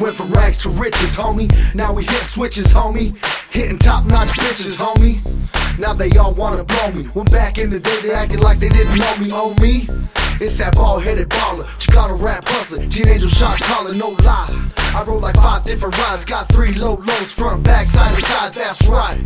rags to riches, homie. Now we hit switches, homie. Hitting top notch bitches, homie. Now they all wanna blow me. When back in the day they acted like they didn't know me, oh me. It's that bald headed baller, Chicano rap hustler, teenage shot caller, no lie. I roll like five different rhymes, got three low lows, front, back, side to side, that's right.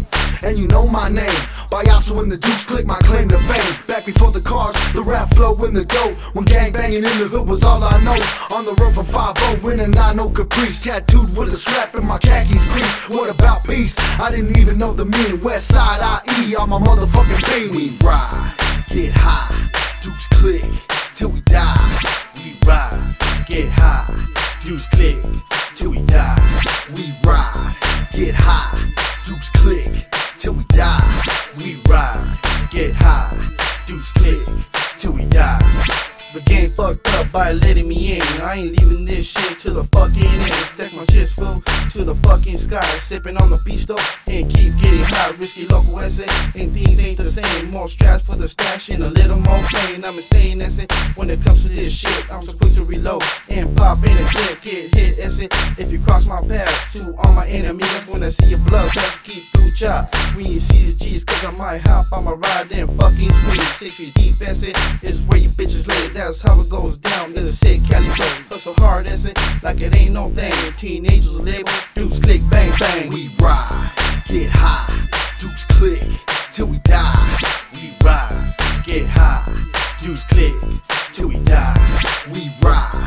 And you know my name, Payaso and the Dukes click my claim to fame. Back before the cars, the rap flow in the dough. When gang banging in the hood was all I know. On the road from 5 in a 9 Caprice, tattooed with a strap in my khakis crease. What about peace? I didn't even know the meaning. West side IE on my motherfucking beanie. We ride, get high, Dukes click till we die. We ride, get high, Dukes click by letting me in. I ain't leaving this shit to the fucking end. Stack my chips full to the fucking sky. Sipping on the beach though and keep getting high. Risky local essay and things ain't the same. More straps for the stash and a little more pain. I'm insane essay when it comes to this shit. I'm so quick to reload and pop in a clip. Get hit essay if you cross my path. To all my enemies when I see your blood. Just keep through chop. When you see G's, cause I might hop on my ride and fucking squeeze. Six feet deep essay is where you bitches lay. That's how it goes down in the sick Cali. Hustle hard as it, like it ain't no thing. Teenagers label, dudes click, bang, bang. We ride, get high, Dukes click till we die. We ride, get high, Dukes click till we die. We ride,